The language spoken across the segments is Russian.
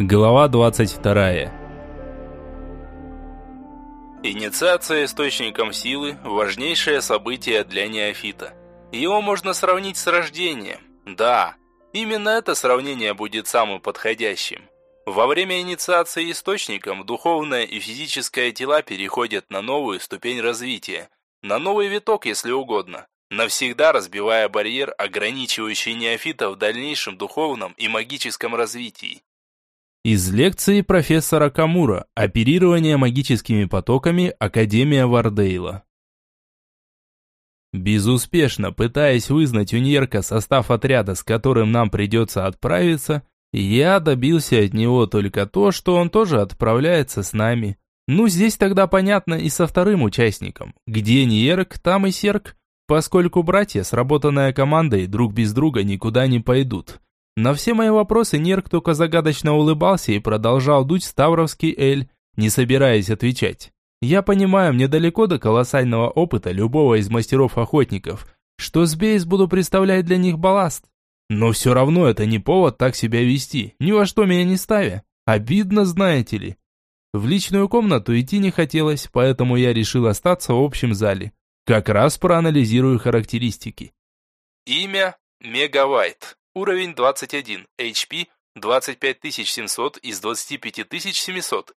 Глава 22. Инициация источником силы – важнейшее событие для неофита. Его можно сравнить с рождением. Да, именно это сравнение будет самым подходящим. Во время инициации источником духовное и физическое тела переходят на новую ступень развития, на новый виток, если угодно, навсегда разбивая барьер, ограничивающий неофита в дальнейшем духовном и магическом развитии. Из лекции профессора Камура «Оперирование магическими потоками. Академия Вардейла». Безуспешно пытаясь вызнать у Нерка состав отряда, с которым нам придется отправиться, я добился от него только то, что он тоже отправляется с нами. Ну, здесь тогда понятно и со вторым участником. Где Нерк, там и Серк, поскольку братья, сработанная командой, друг без друга никуда не пойдут. На все мои вопросы Нерк только загадочно улыбался и продолжал дуть ставровский эль, не собираясь отвечать. Я понимаю, мне далеко до колоссального опыта любого из мастеров-охотников, что с Бейс буду представлять для них балласт. Но все равно это не повод так себя вести, ни во что меня не ставя. Обидно, знаете ли. В личную комнату идти не хотелось, поэтому я решил остаться в общем зале. Как раз проанализирую характеристики. Имя – Мегавайт. Уровень 21. HP 25700 из 25700.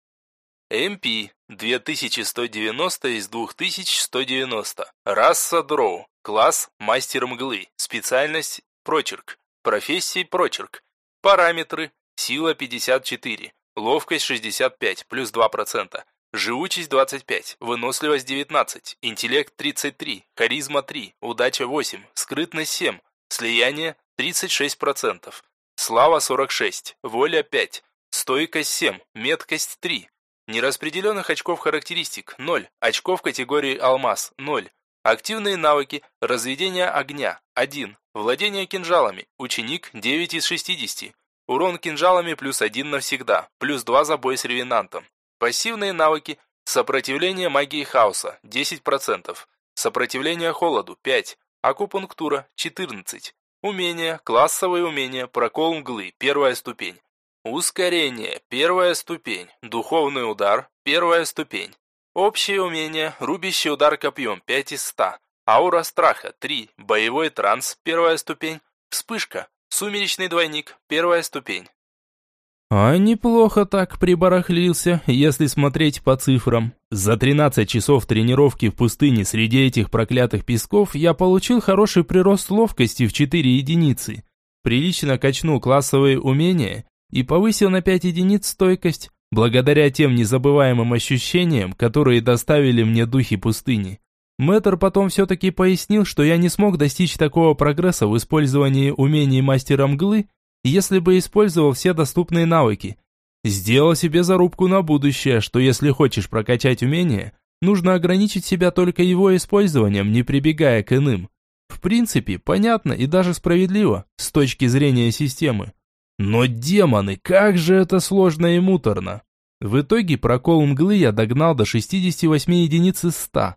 MP 2190 из 2190. Раса Дроу. Класс Мастер Мглы. Специальность Прочерк. Профессия Прочерк. Параметры. Сила 54. Ловкость 65, плюс 2%. Живучесть 25, выносливость 19, интеллект 33, харизма 3, удача 8, скрытность 7, слияние 36%. Слава 46, воля 5, стойкость 7, меткость 3. Нераспределенных очков характеристик 0, очков категории алмаз 0. Активные навыки, разведение огня 1, владение кинжалами, ученик 9 из 60. Урон кинжалами плюс 1 навсегда, плюс 2 за бой с ревенантом. Пассивные навыки, сопротивление магии хаоса 10%, сопротивление холоду 5, акупунктура 14, Умение, классовые умения, прокол мглы, первая ступень. Ускорение, первая ступень. Духовный удар, первая ступень. Общее умение, рубящий удар копьем, 5 из 100. Аура страха, 3. Боевой транс, первая ступень. Вспышка, сумеречный двойник, первая ступень. А неплохо так прибарахлился, если смотреть по цифрам. За 13 часов тренировки в пустыне среди этих проклятых песков я получил хороший прирост ловкости в 4 единицы. Прилично качнул классовые умения и повысил на 5 единиц стойкость, благодаря тем незабываемым ощущениям, которые доставили мне духи пустыни. Мэтр потом все-таки пояснил, что я не смог достичь такого прогресса в использовании умений мастера мглы, если бы использовал все доступные навыки. Сделал себе зарубку на будущее, что если хочешь прокачать умение, нужно ограничить себя только его использованием, не прибегая к иным. В принципе, понятно и даже справедливо, с точки зрения системы. Но демоны, как же это сложно и муторно. В итоге прокол мглы я догнал до 68 единиц из 100,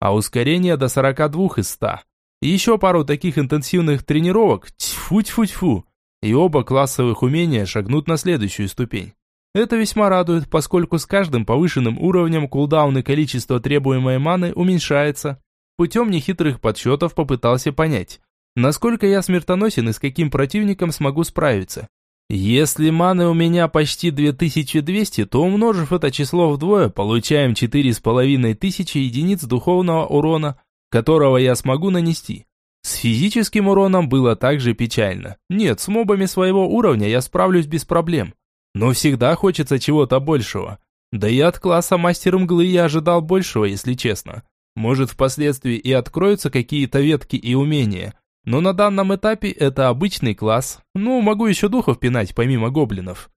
а ускорение до 42 из 100. еще пару таких интенсивных тренировок, тьфу-тьфу-тьфу, и оба классовых умения шагнут на следующую ступень. Это весьма радует, поскольку с каждым повышенным уровнем кулдаун и количество требуемой маны уменьшается. Путем нехитрых подсчетов попытался понять, насколько я смертоносен и с каким противником смогу справиться. Если маны у меня почти 2200, то умножив это число вдвое, получаем 4500 единиц духовного урона, которого я смогу нанести. С физическим уроном было также печально. Нет, с мобами своего уровня я справлюсь без проблем. Но всегда хочется чего-то большего. Да и от класса мастер мглы я ожидал большего, если честно. Может, впоследствии и откроются какие-то ветки и умения. Но на данном этапе это обычный класс. Ну, могу еще духов пинать, помимо гоблинов.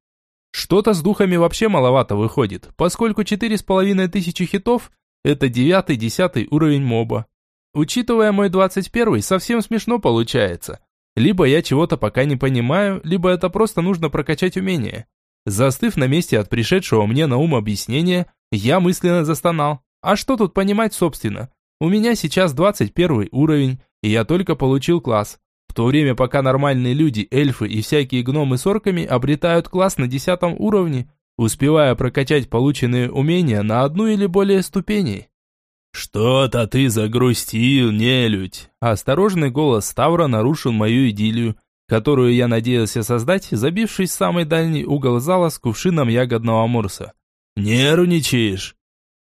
Что-то с духами вообще маловато выходит, поскольку четыре с половиной тысячи хитов – это девятый-десятый уровень моба. Учитывая мой 21 совсем смешно получается. Либо я чего-то пока не понимаю, либо это просто нужно прокачать умение. Застыв на месте от пришедшего мне на ум объяснения, я мысленно застонал. А что тут понимать собственно? У меня сейчас 21 уровень, и я только получил класс. в то время пока нормальные люди, эльфы и всякие гномы с орками обретают класс на десятом уровне, успевая прокачать полученные умения на одну или более ступеней. «Что-то ты загрустил, нелюдь!» Осторожный голос Ставра нарушил мою идиллию, которую я надеялся создать, забившись в самый дальний угол зала с кувшином ягодного морса. «Нервничаешь?»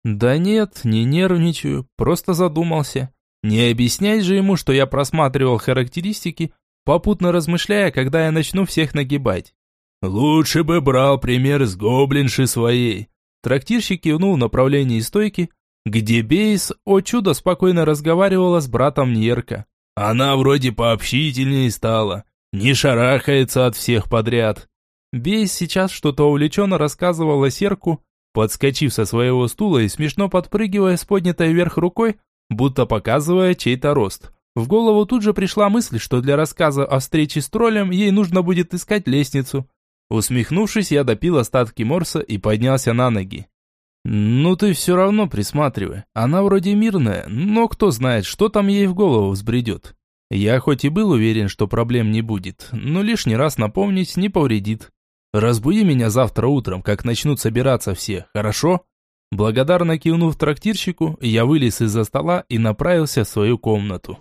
«Да нет, не нервничаю, просто задумался. Не объяснять же ему, что я просматривал характеристики, попутно размышляя, когда я начну всех нагибать. «Лучше бы брал пример с гоблинши своей». Трактирщик кивнул в направлении стойки, где Бейс, о чудо, спокойно разговаривала с братом Ньерка. Она вроде пообщительнее стала, не шарахается от всех подряд. Бейс сейчас что-то увлеченно рассказывала Серку, подскочив со своего стула и смешно подпрыгивая с поднятой вверх рукой, будто показывая чей-то рост. В голову тут же пришла мысль, что для рассказа о встрече с троллем ей нужно будет искать лестницу. Усмехнувшись, я допил остатки морса и поднялся на ноги. «Ну ты все равно присматривай. Она вроде мирная, но кто знает, что там ей в голову взбредет. Я хоть и был уверен, что проблем не будет, но лишний раз напомнить не повредит. Разбуди меня завтра утром, как начнут собираться все, хорошо?» Благодарно кивнув трактирщику, я вылез из-за стола и направился в свою комнату.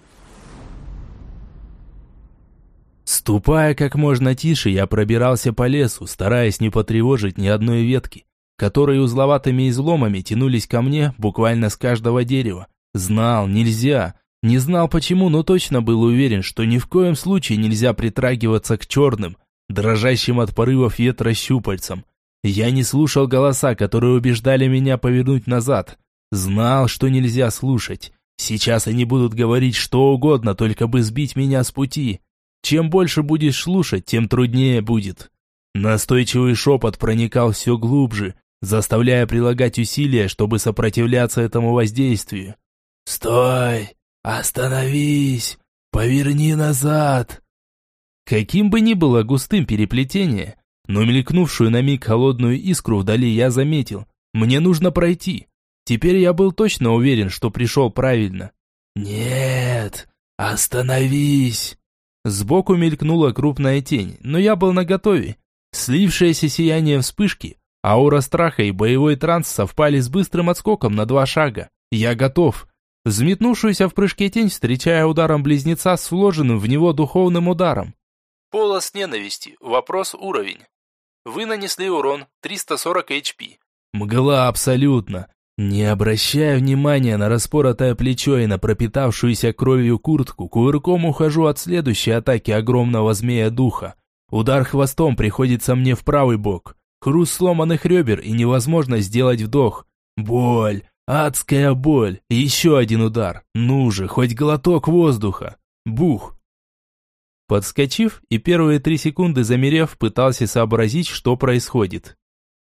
Ступая как можно тише, я пробирался по лесу, стараясь не потревожить ни одной ветки которые узловатыми изломами тянулись ко мне буквально с каждого дерева. Знал, нельзя. Не знал почему, но точно был уверен, что ни в коем случае нельзя притрагиваться к черным, дрожащим от порывов ветра щупальцам. Я не слушал голоса, которые убеждали меня повернуть назад. Знал, что нельзя слушать. Сейчас они будут говорить что угодно, только бы сбить меня с пути. Чем больше будешь слушать, тем труднее будет. Настойчивый шепот проникал все глубже, заставляя прилагать усилия, чтобы сопротивляться этому воздействию. «Стой! Остановись! Поверни назад!» Каким бы ни было густым переплетение, но мелькнувшую на миг холодную искру вдали я заметил. Мне нужно пройти. Теперь я был точно уверен, что пришел правильно. «Нет! Остановись!» Сбоку мелькнула крупная тень, но я был наготове. Слившееся сияние вспышки Аура страха и боевой транс совпали с быстрым отскоком на два шага. Я готов. Взметнувшуюся в прыжке тень, встречая ударом близнеца с вложенным в него духовным ударом. Полос ненависти. Вопрос уровень. Вы нанесли урон 340 HP. Мгла абсолютно. Не обращая внимания на распоротое плечо и на пропитавшуюся кровью куртку, кувырком ухожу от следующей атаки огромного змея духа. Удар хвостом приходится мне в правый бок. Хруст сломанных ребер и невозможно сделать вдох. Боль, адская боль. Еще один удар. Ну же, хоть глоток воздуха. Бух. Подскочив и первые три секунды замерев, пытался сообразить, что происходит.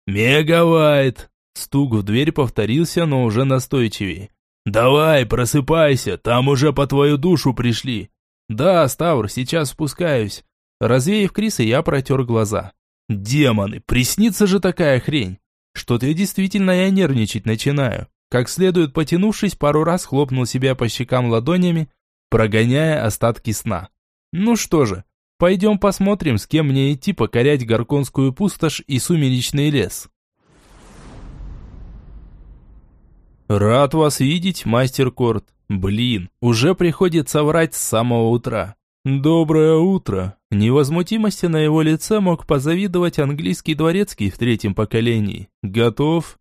«Мегавайт!» Стук в дверь повторился, но уже настойчивее. «Давай, просыпайся, там уже по твою душу пришли!» «Да, Ставр, сейчас спускаюсь». Развеяв Криса, я протер глаза. Демоны, приснится же такая хрень. Что-то я действительно я нервничать начинаю. Как следует потянувшись, пару раз хлопнул себя по щекам ладонями, прогоняя остатки сна. Ну что же, пойдем посмотрим, с кем мне идти покорять Горконскую пустошь и сумеречный лес. Рад вас видеть, мастер Корт. Блин, уже приходится врать с самого утра. «Доброе утро!» Невозмутимости на его лице мог позавидовать английский дворецкий в третьем поколении. «Готов?»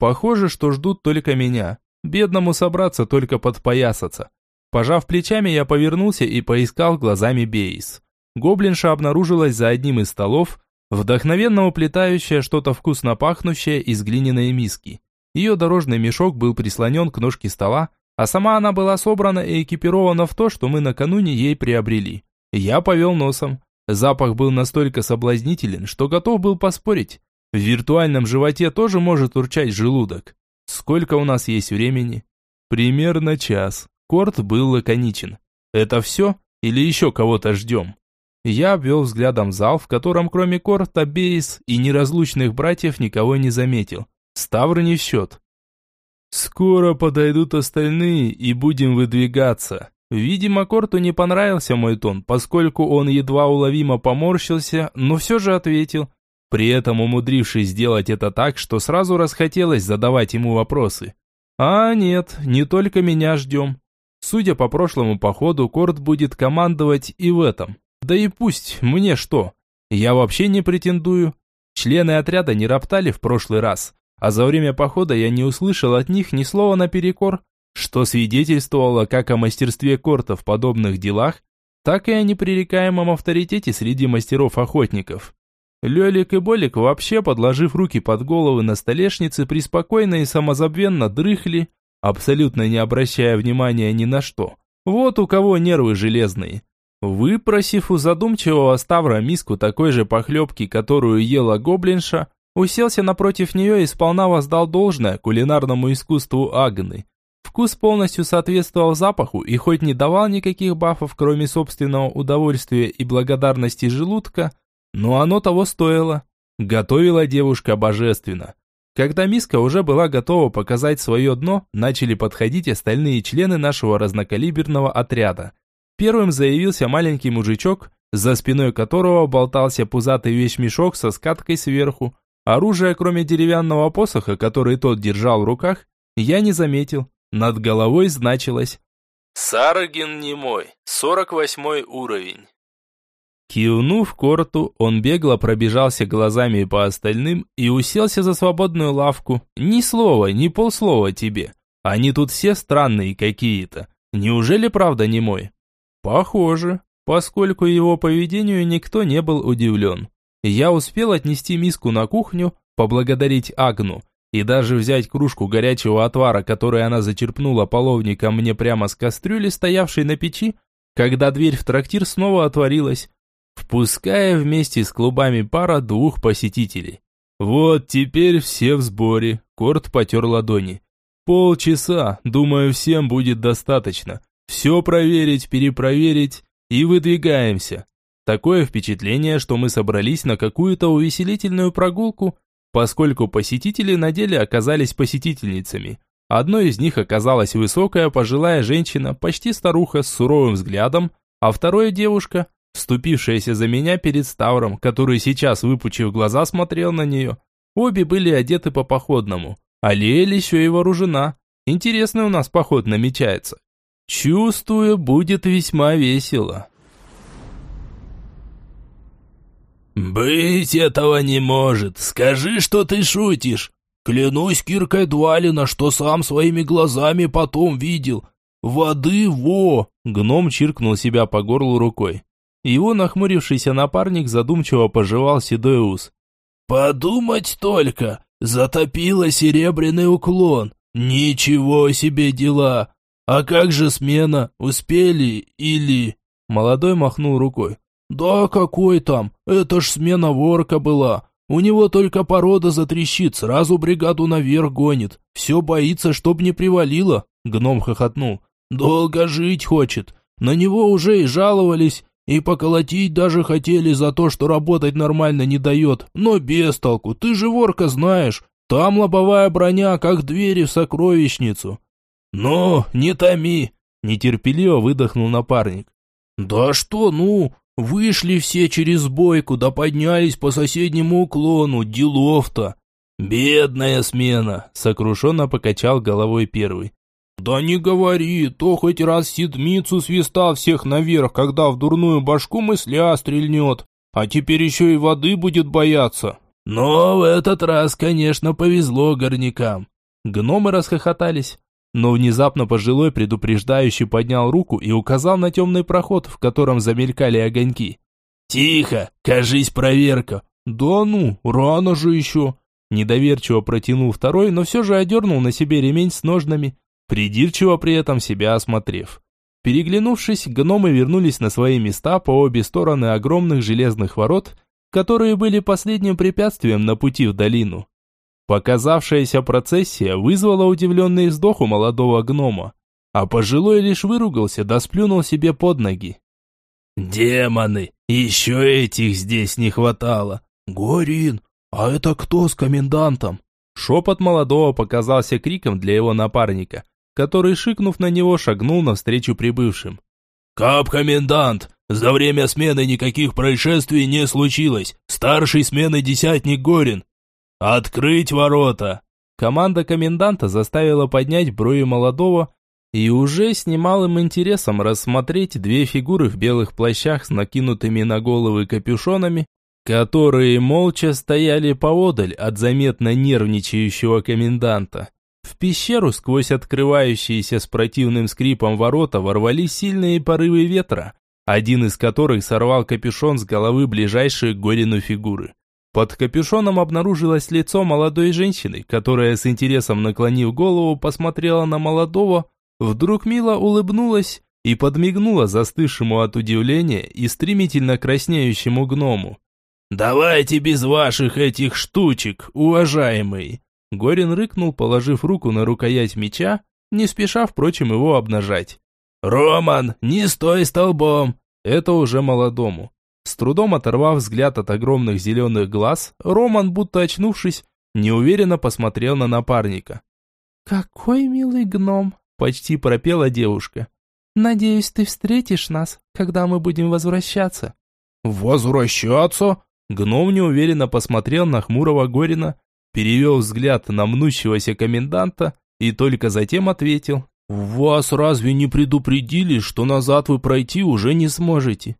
«Похоже, что ждут только меня. Бедному собраться только подпоясаться». Пожав плечами, я повернулся и поискал глазами Бейс. Гоблинша обнаружилась за одним из столов, вдохновенно уплетающая что-то вкусно пахнущее из глиняной миски. Ее дорожный мешок был прислонен к ножке стола, а сама она была собрана и экипирована в то, что мы накануне ей приобрели. Я повел носом. Запах был настолько соблазнителен, что готов был поспорить. В виртуальном животе тоже может урчать желудок. Сколько у нас есть времени? Примерно час. Корт был лаконичен. Это все? Или еще кого-то ждем? Я обвел взглядом зал, в котором кроме Корта, Бейс и неразлучных братьев никого не заметил. Ставр не в счет. «Скоро подойдут остальные, и будем выдвигаться», Видимо, Корту не понравился мой тон, поскольку он едва уловимо поморщился, но все же ответил, при этом умудрившись сделать это так, что сразу расхотелось задавать ему вопросы. «А нет, не только меня ждем. Судя по прошлому походу, Корт будет командовать и в этом. Да и пусть, мне что? Я вообще не претендую. Члены отряда не роптали в прошлый раз, а за время похода я не услышал от них ни слова наперекор, что свидетельствовало как о мастерстве Корта в подобных делах, так и о непререкаемом авторитете среди мастеров-охотников. Лёлик и Болик вообще, подложив руки под головы на столешнице, преспокойно и самозабвенно дрыхли, абсолютно не обращая внимания ни на что. Вот у кого нервы железные. Выпросив у задумчивого Ставра миску такой же похлебки, которую ела гоблинша, уселся напротив нее и сполна воздал должное кулинарному искусству Агны. Вкус полностью соответствовал запаху и хоть не давал никаких бафов, кроме собственного удовольствия и благодарности желудка, но оно того стоило. Готовила девушка божественно. Когда миска уже была готова показать свое дно, начали подходить остальные члены нашего разнокалиберного отряда. Первым заявился маленький мужичок, за спиной которого болтался пузатый вещмешок со скаткой сверху. Оружия, кроме деревянного посоха, который тот держал в руках, я не заметил. Над головой значилось «Сарагин немой, 48 уровень». Кивнув корту, он бегло пробежался глазами по остальным и уселся за свободную лавку. Ни слова, ни полслова тебе. Они тут все странные какие-то. Неужели правда не мой? Похоже, поскольку его поведению никто не был удивлен. Я успел отнести миску на кухню, поблагодарить Агну и даже взять кружку горячего отвара, который она зачерпнула половником мне прямо с кастрюли, стоявшей на печи, когда дверь в трактир снова отворилась, впуская вместе с клубами пара двух посетителей. Вот теперь все в сборе, Корт потер ладони. Полчаса, думаю, всем будет достаточно. Все проверить, перепроверить и выдвигаемся. Такое впечатление, что мы собрались на какую-то увеселительную прогулку, поскольку посетители на деле оказались посетительницами. Одной из них оказалась высокая пожилая женщина, почти старуха с суровым взглядом, а вторая девушка, вступившаяся за меня перед Ставром, который сейчас, выпучив глаза, смотрел на нее. Обе были одеты по походному, а Лиэль еще и вооружена. Интересный у нас поход намечается. Чувствую, будет весьма весело. «Быть этого не может. Скажи, что ты шутишь. Клянусь киркой Двалина, что сам своими глазами потом видел. Воды во!» Гном чиркнул себя по горлу рукой. Его нахмурившийся напарник задумчиво пожевал седой ус. «Подумать только! Затопило серебряный уклон! Ничего себе дела! А как же смена? Успели или...» Молодой махнул рукой. «Да какой там? Это ж смена ворка была. У него только порода затрещит, сразу бригаду наверх гонит. Все боится, чтоб не привалило». Гном хохотнул. «Долго жить хочет. На него уже и жаловались, и поколотить даже хотели за то, что работать нормально не дает, но без толку, ты же ворка знаешь, там лобовая броня, как двери в сокровищницу». «Ну, не томи», – нетерпеливо выдохнул напарник. «Да что ну, вышли все через бойку, да поднялись по соседнему уклону, делов-то». «Бедная смена», – сокрушенно покачал головой первый. «Да не говори, то хоть раз седмицу свистал всех наверх, когда в дурную башку мысля стрельнет, а теперь еще и воды будет бояться». Но в этот раз, конечно, повезло горнякам. Гномы расхохотались, но внезапно пожилой предупреждающий поднял руку и указал на темный проход, в котором замелькали огоньки. «Тихо, кажись проверка». «Да ну, рано же еще». Недоверчиво протянул второй, но все же одернул на себе ремень с ножнами придирчиво при этом себя осмотрев. Переглянувшись, гномы вернулись на свои места по обе стороны огромных железных ворот, которые были последним препятствием на пути в долину. Показавшаяся процессия вызвала удивленный вздох у молодого гнома, а пожилой лишь выругался да сплюнул себе под ноги. «Демоны! Еще этих здесь не хватало! Горин, а это кто с комендантом?» Шепот молодого показался криком для его напарника, который, шикнув на него, шагнул навстречу прибывшим. «Кап-комендант, за время смены никаких происшествий не случилось. Старший смены десятник Горин. Открыть ворота!» Команда коменданта заставила поднять брови молодого и уже с немалым интересом рассмотреть две фигуры в белых плащах с накинутыми на головы капюшонами, которые молча стояли поодаль от заметно нервничающего коменданта. В пещеру сквозь открывающиеся с противным скрипом ворота ворвались сильные порывы ветра, один из которых сорвал капюшон с головы ближайшей к Горину фигуры. Под капюшоном обнаружилось лицо молодой женщины, которая с интересом наклонив голову посмотрела на молодого, вдруг мило улыбнулась и подмигнула застывшему от удивления и стремительно краснеющему гному. «Давайте без ваших этих штучек, уважаемый!» Горин рыкнул, положив руку на рукоять меча, не спеша, впрочем, его обнажать. «Роман, не стой столбом!» Это уже молодому. С трудом оторвав взгляд от огромных зеленых глаз, Роман, будто очнувшись, неуверенно посмотрел на напарника. «Какой милый гном!» – почти пропела девушка. «Надеюсь, ты встретишь нас, когда мы будем возвращаться». «Возвращаться?» Гном неуверенно посмотрел на хмурого Горина, перевел взгляд на мнущегося коменданта и только затем ответил. «Вас разве не предупредили, что назад вы пройти уже не сможете?»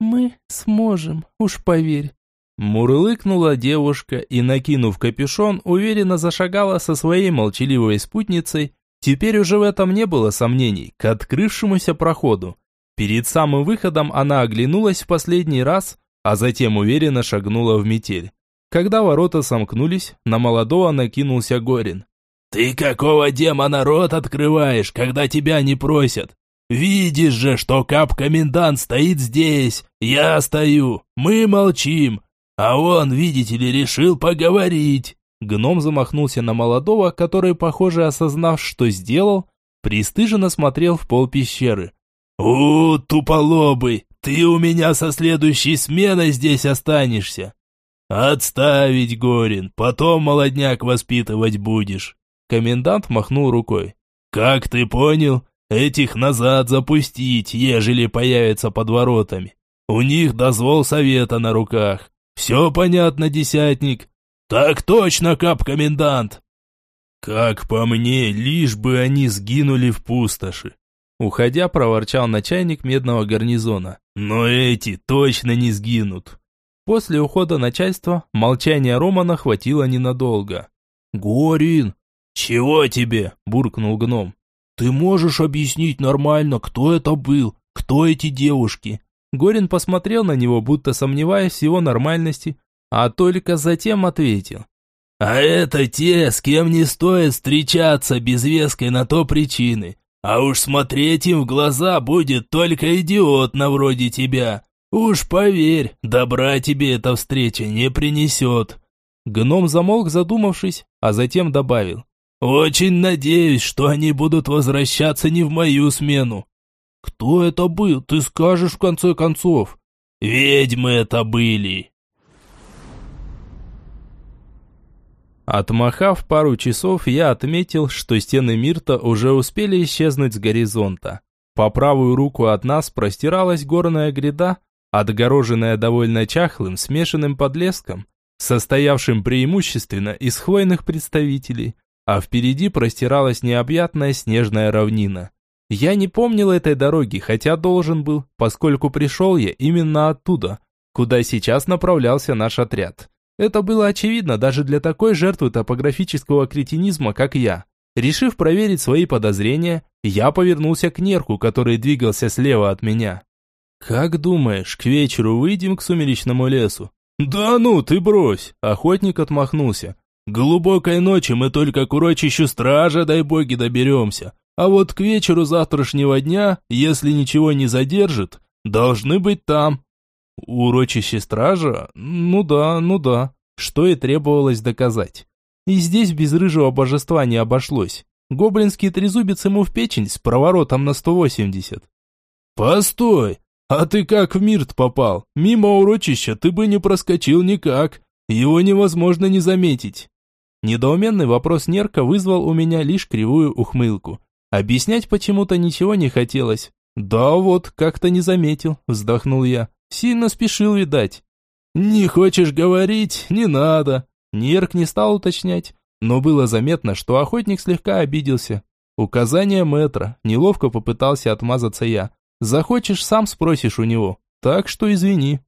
«Мы сможем, уж поверь». Мурлыкнула девушка и, накинув капюшон, уверенно зашагала со своей молчаливой спутницей. Теперь уже в этом не было сомнений, к открывшемуся проходу. Перед самым выходом она оглянулась в последний раз, а затем уверенно шагнула в метель. Когда ворота сомкнулись, на молодого накинулся Горин. «Ты какого демона рот открываешь, когда тебя не просят? Видишь же, что кап-комендант стоит здесь, я стою, мы молчим, а он, видите ли, решил поговорить». Гном замахнулся на молодого, который, похоже, осознав, что сделал, пристыженно смотрел в пол пещеры. «У, туполобый, ты у меня со следующей сменой здесь останешься!» «Отставить, Горин, потом молодняк воспитывать будешь!» Комендант махнул рукой. «Как ты понял, этих назад запустить, ежели появятся под воротами. У них дозвол совета на руках. Все понятно, десятник?» «Так точно, кап-комендант!» «Как по мне, лишь бы они сгинули в пустоши!» Уходя, проворчал начальник медного гарнизона. «Но эти точно не сгинут!» После ухода начальства молчание Романа хватило ненадолго. «Горин!» «Чего тебе?» – буркнул гном. «Ты можешь объяснить нормально, кто это был? Кто эти девушки?» Горин посмотрел на него, будто сомневаясь в его нормальности, а только затем ответил. «А это те, с кем не стоит встречаться без веской на то причины. А уж смотреть им в глаза будет только идиот на вроде тебя. «Уж поверь, добра тебе эта встреча не принесет». Гном замолк, задумавшись, а затем добавил. «Очень надеюсь, что они будут возвращаться не в мою смену». «Кто это был, ты скажешь в конце концов?» «Ведьмы это были». Отмахав пару часов, я отметил, что стены Мирта уже успели исчезнуть с горизонта. По правую руку от нас простиралась горная гряда, отгороженная довольно чахлым смешанным подлеском, состоявшим преимущественно из хвойных представителей, а впереди простиралась необъятная снежная равнина. Я не помнил этой дороги, хотя должен был, поскольку пришел я именно оттуда, куда сейчас направлялся наш отряд. Это было очевидно даже для такой жертвы топографического кретинизма, как я. Решив проверить свои подозрения, я повернулся к нерку, который двигался слева от меня. «Как думаешь, к вечеру выйдем к сумеречному лесу?» «Да ну, ты брось!» Охотник отмахнулся. «Глубокой ночи мы только к урочищу стража, дай боги, доберемся. А вот к вечеру завтрашнего дня, если ничего не задержит, должны быть там». «Урочище стража? Ну да, ну да. Что и требовалось доказать. И здесь без рыжего божества не обошлось. Гоблинский трезубец ему в печень с проворотом на 180. «Постой! «А ты как в Мирт попал? Мимо урочища ты бы не проскочил никак. Его невозможно не заметить». Недоуменный вопрос Нерка вызвал у меня лишь кривую ухмылку. Объяснять почему-то ничего не хотелось. Да вот, как-то не заметил, вздохнул я. Сильно спешил, видать. Не хочешь говорить, не надо. Нерк не стал уточнять, но было заметно, что охотник слегка обиделся. Указание мэтра, неловко попытался отмазаться я. Захочешь, сам спросишь у него. Так что извини.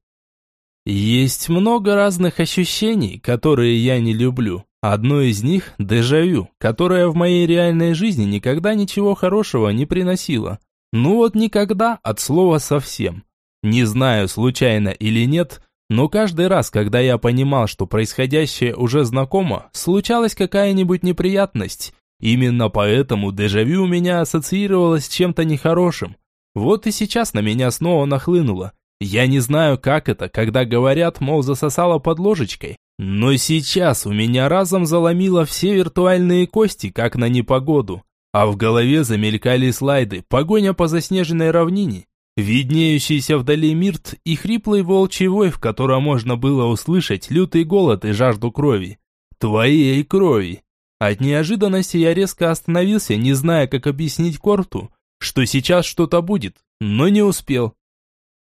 Есть много разных ощущений, которые я не люблю. Одно из них – дежавю, которое в моей реальной жизни никогда ничего хорошего не приносило. Ну вот никогда, от слова совсем. Не знаю, случайно или нет, но каждый раз, когда я понимал, что происходящее уже знакомо, случалась какая-нибудь неприятность. Именно поэтому дежавю у меня ассоциировалось с чем-то нехорошим. Вот и сейчас на меня снова нахлынуло. Я не знаю, как это, когда говорят, мол, засосало под ложечкой. Но сейчас у меня разом заломило все виртуальные кости, как на непогоду. А в голове замелькали слайды, погоня по заснеженной равнине, виднеющийся вдали мирт и хриплый волчий вой, в котором можно было услышать лютый голод и жажду крови. Твоей крови. От неожиданности я резко остановился, не зная, как объяснить Корту, что сейчас что-то будет, но не успел.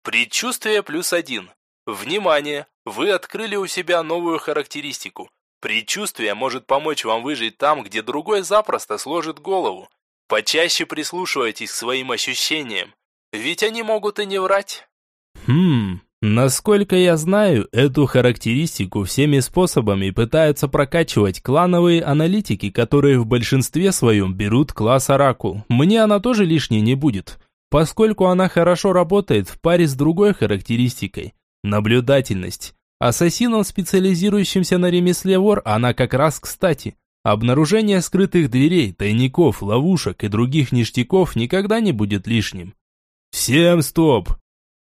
Предчувствие плюс один. Внимание! Вы открыли у себя новую характеристику. Предчувствие может помочь вам выжить там, где другой запросто сложит голову. Почаще прислушивайтесь к своим ощущениям, ведь они могут и не врать. Хм, насколько я знаю, эту характеристику всеми способами пытаются прокачивать клановые аналитики, которые в большинстве своем берут класс Оракул. Мне она тоже лишней не будет поскольку она хорошо работает в паре с другой характеристикой – наблюдательность. Ассасинам, специализирующимся на ремесле вор, она как раз кстати. Обнаружение скрытых дверей, тайников, ловушек и других ништяков никогда не будет лишним. Всем стоп!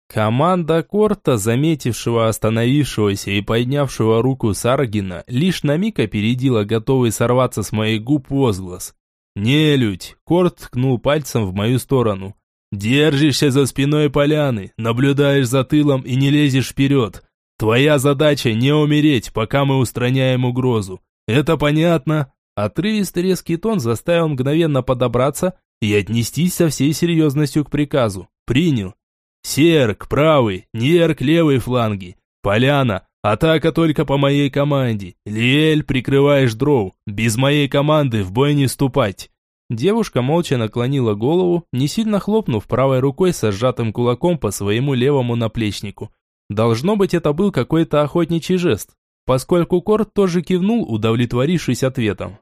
Команда Корта, заметившего остановившегося и поднявшего руку Саргина, лишь на миг опередила готовый сорваться с моих губ возглас. «Нелюдь!» Корт ткнул пальцем в мою сторону. Держишься за спиной поляны, наблюдаешь за тылом и не лезешь вперед. Твоя задача не умереть, пока мы устраняем угрозу. Это понятно?» Отрывистый резкий тон заставил мгновенно подобраться и отнестись со всей серьезностью к приказу. Принял. Серк, правый, Нерк, левый фланги. Поляна, атака только по моей команде. Лиэль, прикрываешь дроу. Без моей команды в бой не вступать. Девушка молча наклонила голову, не сильно хлопнув правой рукой со сжатым кулаком по своему левому наплечнику. Должно быть, это был какой-то охотничий жест, поскольку Корт тоже кивнул, удовлетворившись ответом.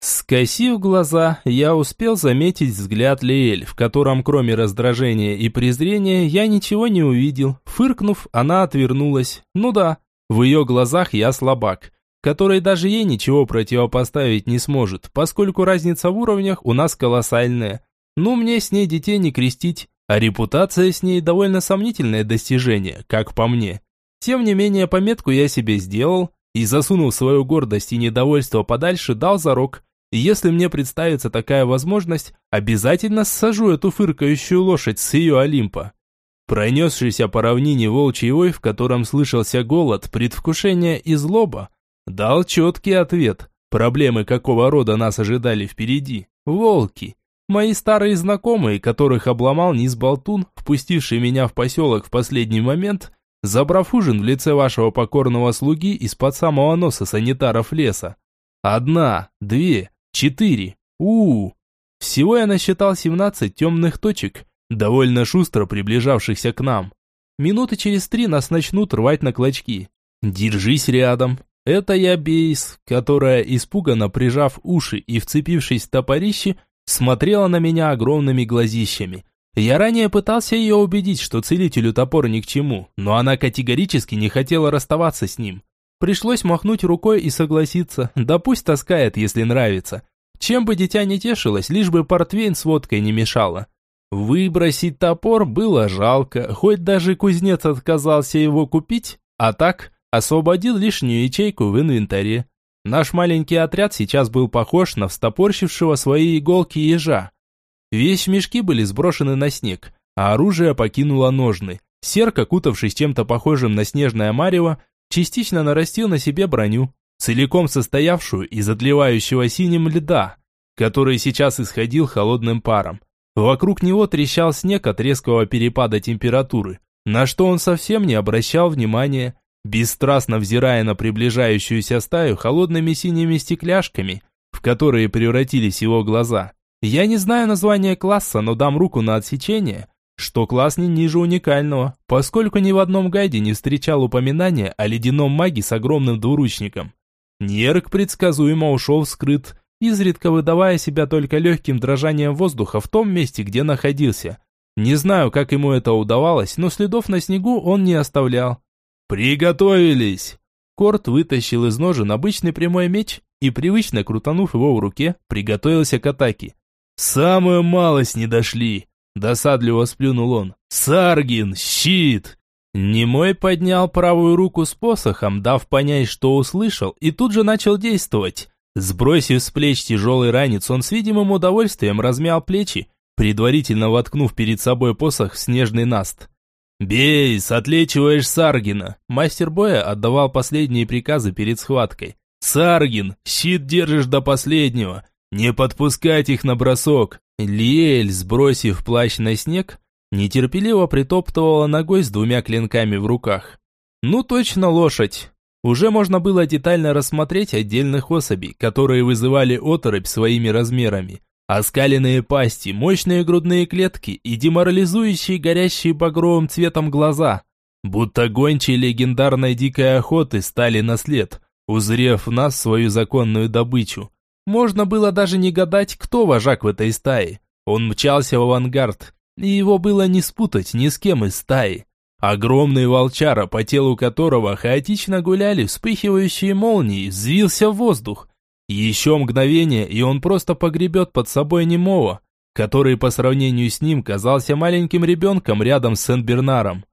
Скосив глаза, я успел заметить взгляд Лиэль, в котором кроме раздражения и презрения я ничего не увидел. Фыркнув, она отвернулась. Ну да, в ее глазах я слабак который даже ей ничего противопоставить не сможет, поскольку разница в уровнях у нас колоссальная. Ну, мне с ней детей не крестить, а репутация с ней довольно сомнительное достижение, как по мне. Тем не менее, пометку я себе сделал и, засунув свою гордость и недовольство подальше, дал зарок. Если мне представится такая возможность, обязательно сажу эту фыркающую лошадь с ее Олимпа. Пронесшийся по равнине волчий вой, в котором слышался голод, предвкушение и злоба, Дал четкий ответ. Проблемы какого рода нас ожидали впереди? Волки. Мои старые знакомые, которых обломал низ болтун, впустивший меня в поселок в последний момент, забрав ужин в лице вашего покорного слуги из-под самого носа санитаров леса. Одна, две, четыре. у, -у. Всего я насчитал 17 темных точек, довольно шустро приближавшихся к нам. Минуты через три нас начнут рвать на клочки. Держись рядом, это я Бейс, которая, испуганно прижав уши и вцепившись в топорище, смотрела на меня огромными глазищами. Я ранее пытался ее убедить, что целителю топор ни к чему, но она категорически не хотела расставаться с ним. Пришлось махнуть рукой и согласиться, да пусть таскает, если нравится. Чем бы дитя не тешилось, лишь бы портвейн с водкой не мешало. Выбросить топор было жалко, хоть даже кузнец отказался его купить, а так освободил лишнюю ячейку в инвентаре. Наш маленький отряд сейчас был похож на встопорщившего свои иголки ежа. Весь мешки были сброшены на снег, а оружие покинуло ножны. Серк, окутавшись чем-то похожим на снежное марево, частично нарастил на себе броню, целиком состоявшую из отливающего синим льда, который сейчас исходил холодным паром. Вокруг него трещал снег от резкого перепада температуры, на что он совсем не обращал внимания, бесстрастно взирая на приближающуюся стаю холодными синими стекляшками, в которые превратились его глаза. Я не знаю название класса, но дам руку на отсечение, что класс не ниже уникального, поскольку ни в одном гайде не встречал упоминания о ледяном маге с огромным двуручником. Нерк предсказуемо ушел вскрыт, изредка выдавая себя только легким дрожанием воздуха в том месте, где находился. Не знаю, как ему это удавалось, но следов на снегу он не оставлял. «Приготовились!» Корт вытащил из ножен обычный прямой меч и, привычно крутанув его в руке, приготовился к атаке. «Самую малость не дошли!» Досадливо сплюнул он. «Саргин, щит!» Немой поднял правую руку с посохом, дав понять, что услышал, и тут же начал действовать. Сбросив с плеч тяжелый ранец, он с видимым удовольствием размял плечи, предварительно воткнув перед собой посох в снежный наст. «Бей, отлечиваешь Саргина!» Мастер боя отдавал последние приказы перед схваткой. «Саргин, щит держишь до последнего! Не подпускать их на бросок!» Лиэль, сбросив плащ на снег, нетерпеливо притоптывала ногой с двумя клинками в руках. Ну точно лошадь. Уже можно было детально рассмотреть отдельных особей, которые вызывали оторопь своими размерами. Оскаленные пасти, мощные грудные клетки и деморализующие горящие багровым цветом глаза. Будто гончие легендарной дикой охоты стали на след, узрев в нас свою законную добычу. Можно было даже не гадать, кто вожак в этой стае. Он мчался в авангард, и его было не спутать ни с кем из стаи. Огромный волчара, по телу которого хаотично гуляли вспыхивающие молнии, взвился в воздух. Еще мгновение, и он просто погребет под собой немого, который по сравнению с ним казался маленьким ребенком рядом с Сен-Бернаром.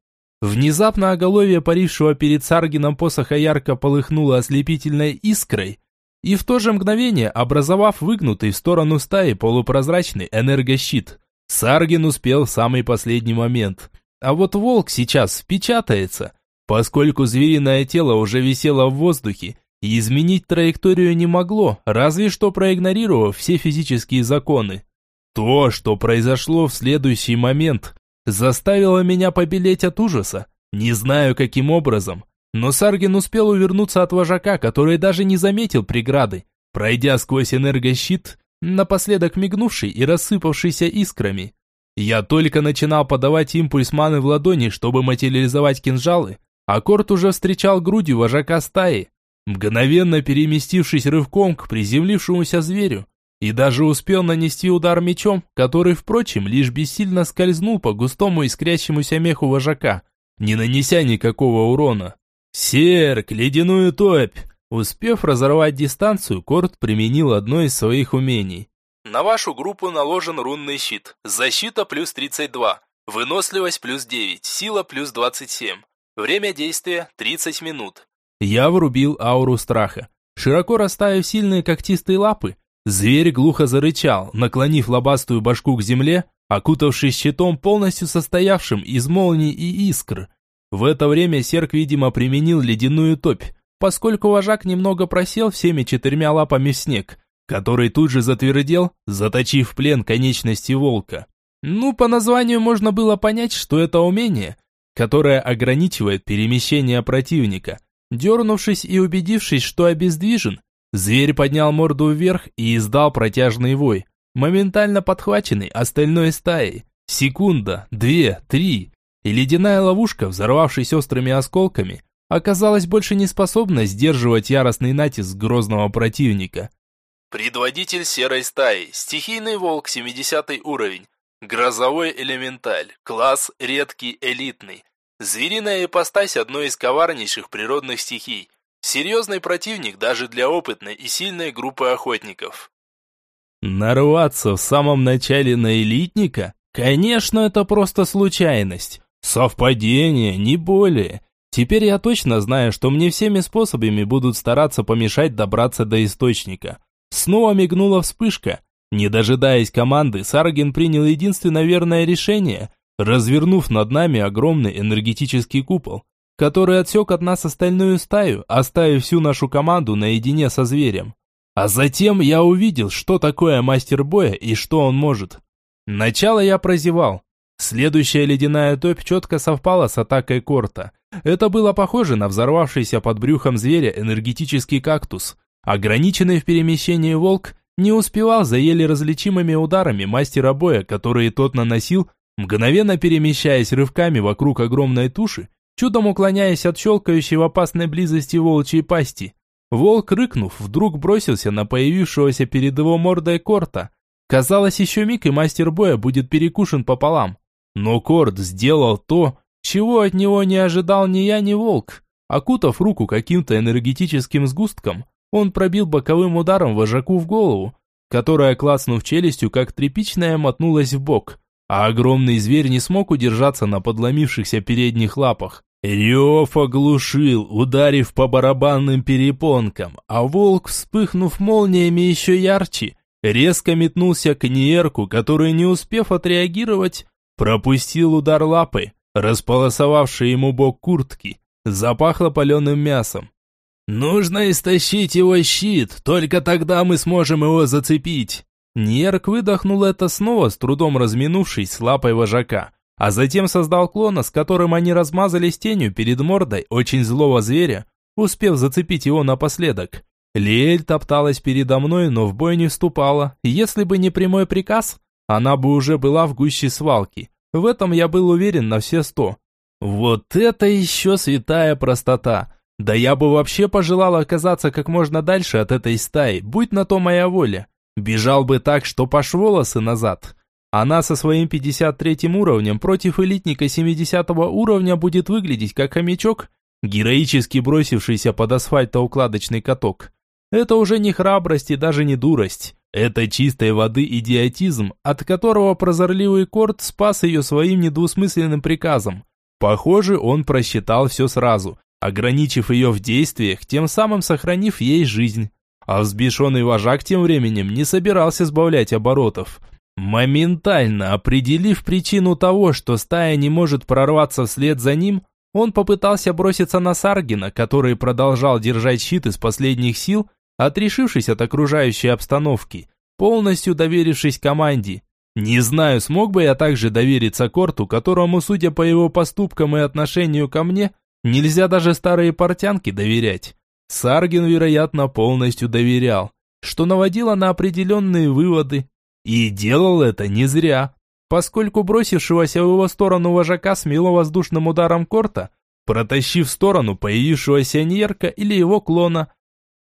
Внезапно оголовье парившего перед Саргином посоха ярко полыхнуло ослепительной искрой, и в то же мгновение, образовав выгнутый в сторону стаи полупрозрачный энергощит, Саргин успел в самый последний момент. А вот волк сейчас впечатается, поскольку звериное тело уже висело в воздухе, и изменить траекторию не могло, разве что проигнорировав все физические законы. То, что произошло в следующий момент, заставило меня побелеть от ужаса. Не знаю, каким образом, но Саргин успел увернуться от вожака, который даже не заметил преграды, пройдя сквозь энергощит напоследок мигнувший и рассыпавшийся искрами. Я только начинал подавать импульс маны в ладони, чтобы материализовать кинжалы, а Корт уже встречал грудью вожака стаи, мгновенно переместившись рывком к приземлившемуся зверю, и даже успел нанести удар мечом, который, впрочем, лишь бессильно скользнул по густому искрящемуся меху вожака, не нанеся никакого урона. «Серк, ледяную топь!» Успев разорвать дистанцию, Корт применил одно из своих умений. На вашу группу наложен рунный щит. Защита плюс 32. Выносливость плюс 9. Сила плюс 27. Время действия 30 минут. Я врубил ауру страха. Широко расставив сильные когтистые лапы, зверь глухо зарычал, наклонив лобастую башку к земле, окутавшись щитом, полностью состоявшим из молний и искр. В это время Серк, видимо, применил ледяную топь, поскольку вожак немного просел всеми четырьмя лапами в снег, который тут же затвердел, заточив плен конечности волка. Ну, по названию можно было понять, что это умение, которое ограничивает перемещение противника. Дернувшись и убедившись, что обездвижен, зверь поднял морду вверх и издал протяжный вой, моментально подхваченный остальной стаей. Секунда, две, три, и ледяная ловушка, взорвавшись острыми осколками, оказалась больше не способна сдерживать яростный натиск грозного противника. Предводитель серой стаи, стихийный волк, 70 уровень, грозовой элементаль, класс редкий, элитный, звериная ипостась одной из коварнейших природных стихий, серьезный противник даже для опытной и сильной группы охотников. Нарваться в самом начале на элитника? Конечно, это просто случайность. Совпадение, не более. Теперь я точно знаю, что мне всеми способами будут стараться помешать добраться до источника. Снова мигнула вспышка. Не дожидаясь команды, Сарген принял единственно верное решение, развернув над нами огромный энергетический купол, который отсек от нас остальную стаю, оставив всю нашу команду наедине со зверем. А затем я увидел, что такое мастер боя и что он может. Начало я прозевал. Следующая ледяная топь четко совпала с атакой Корта. Это было похоже на взорвавшийся под брюхом зверя энергетический кактус. Ограниченный в перемещении волк не успевал за еле различимыми ударами мастера боя, которые тот наносил, мгновенно перемещаясь рывками вокруг огромной туши, чудом уклоняясь от щелкающей в опасной близости волчьей пасти. Волк, рыкнув, вдруг бросился на появившегося перед его мордой Корта. Казалось, еще миг и мастер боя будет перекушен пополам. Но Корт сделал то, чего от него не ожидал ни я, ни волк. Окутав руку каким-то энергетическим сгустком, он пробил боковым ударом вожаку в голову, которая, клацнув челюстью, как тряпичная, мотнулась в бок, а огромный зверь не смог удержаться на подломившихся передних лапах. Рев оглушил, ударив по барабанным перепонкам, а волк, вспыхнув молниями еще ярче, резко метнулся к Ниерку, который, не успев отреагировать, пропустил удар лапы, располосовавший ему бок куртки, запахло паленым мясом. «Нужно истощить его щит, только тогда мы сможем его зацепить!» Нерк выдохнул это снова, с трудом разминувшись с лапой вожака, а затем создал клона, с которым они размазались тенью перед мордой очень злого зверя, успев зацепить его напоследок. Лиэль топталась передо мной, но в бой не вступала. Если бы не прямой приказ, она бы уже была в гуще свалки. В этом я был уверен на все сто. Вот это еще святая простота! Да я бы вообще пожелал оказаться как можно дальше от этой стаи, будь на то моя воля. Бежал бы так, что пош волосы назад. Она со своим 53 уровнем против элитника 70 уровня будет выглядеть как хомячок, героически бросившийся под асфальтоукладочный каток. Это уже не храбрость и даже не дурость. Это чистой воды идиотизм, от которого прозорливый Корт спас ее своим недвусмысленным приказом. Похоже, он просчитал все сразу, ограничив ее в действиях, тем самым сохранив ей жизнь. А взбешенный вожак тем временем не собирался сбавлять оборотов. Моментально определив причину того, что стая не может прорваться вслед за ним, он попытался броситься на Саргина, который продолжал держать щит из последних сил отрешившись от окружающей обстановки, полностью доверившись команде. Не знаю, смог бы я также довериться Корту, которому, судя по его поступкам и отношению ко мне, нельзя даже старые портянки доверять. Саргин, вероятно, полностью доверял, что наводило на определенные выводы. И делал это не зря, поскольку бросившегося в его сторону вожака смело воздушным ударом Корта, протащив в сторону появившегося Ньерка или его клона,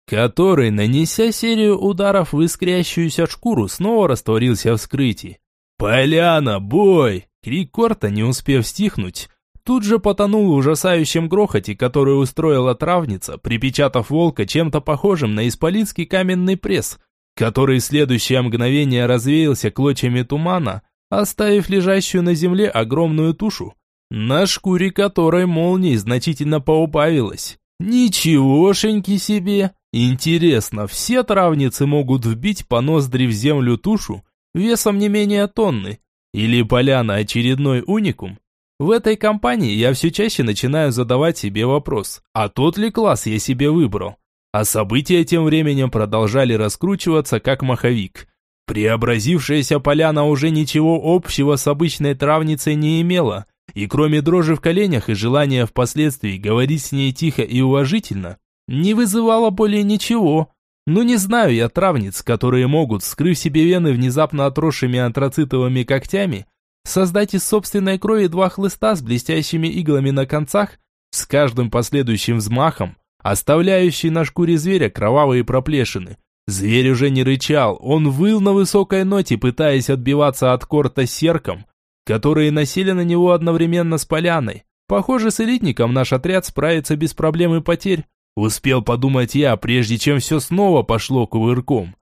который, нанеся серию ударов в искрящуюся шкуру, снова растворился в скрытии. «Поляна, бой!» Крик Корта, не успев стихнуть, тут же потонул в ужасающем грохоте, который устроила травница, припечатав волка чем-то похожим на исполинский каменный пресс, который в следующее мгновение развеялся клочьями тумана, оставив лежащую на земле огромную тушу, на шкуре которой молнии значительно поубавилось. «Ничегошеньки себе!» Интересно, все травницы могут вбить по ноздри в землю тушу весом не менее тонны? Или поляна очередной уникум? В этой компании я все чаще начинаю задавать себе вопрос, а тот ли класс я себе выбрал? А события тем временем продолжали раскручиваться как маховик. Преобразившаяся поляна уже ничего общего с обычной травницей не имела, и кроме дрожи в коленях и желания впоследствии говорить с ней тихо и уважительно, не вызывало более ничего. Ну не знаю я травниц, которые могут, скрыв себе вены внезапно отросшими антрацитовыми когтями, создать из собственной крови два хлыста с блестящими иглами на концах, с каждым последующим взмахом, оставляющий на шкуре зверя кровавые проплешины. Зверь уже не рычал, он выл на высокой ноте, пытаясь отбиваться от корта серком, которые носили на него одновременно с поляной. Похоже, с элитником наш отряд справится без проблем и потерь. Успел подумать я, прежде чем все снова пошло кувырком.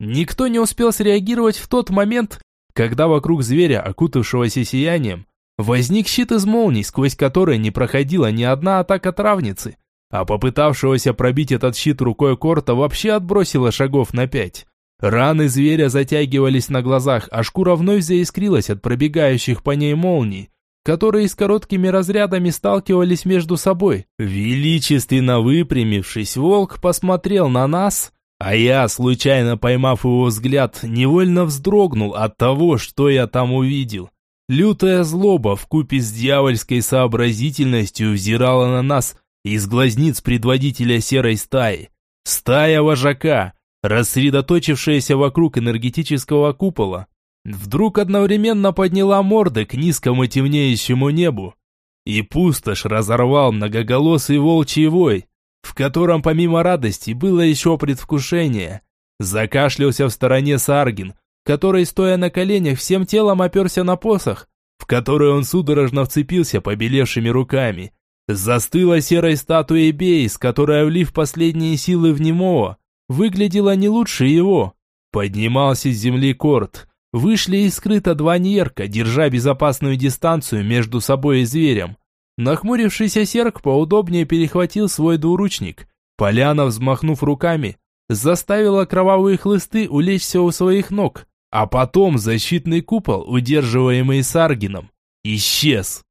Никто не успел среагировать в тот момент, когда вокруг зверя, окутавшегося сиянием, возник щит из молний, сквозь который не проходила ни одна атака травницы, а попытавшегося пробить этот щит рукой Корта вообще отбросило шагов на пять. Раны зверя затягивались на глазах, а шкура вновь заискрилась от пробегающих по ней молний, которые с короткими разрядами сталкивались между собой. Величественно выпрямившись, волк посмотрел на нас, А я, случайно поймав его взгляд, невольно вздрогнул от того, что я там увидел. Лютая злоба вкупе с дьявольской сообразительностью взирала на нас из глазниц предводителя серой стаи. Стая вожака, рассредоточившаяся вокруг энергетического купола, вдруг одновременно подняла морды к низкому темнеющему небу. И пустошь разорвал многоголосый волчий вой, в котором помимо радости было еще предвкушение. Закашлялся в стороне Саргин, который, стоя на коленях, всем телом оперся на посох, в который он судорожно вцепился побелевшими руками. Застыла серой статуей Бейс, которая, влив последние силы в немого, выглядела не лучше его. Поднимался с земли Корт. Вышли из скрыта два нерка, держа безопасную дистанцию между собой и зверем. Нахмурившийся серк поудобнее перехватил свой двуручник. Поляна, взмахнув руками, заставила кровавые хлысты улечься у своих ног, а потом защитный купол, удерживаемый Саргином, исчез.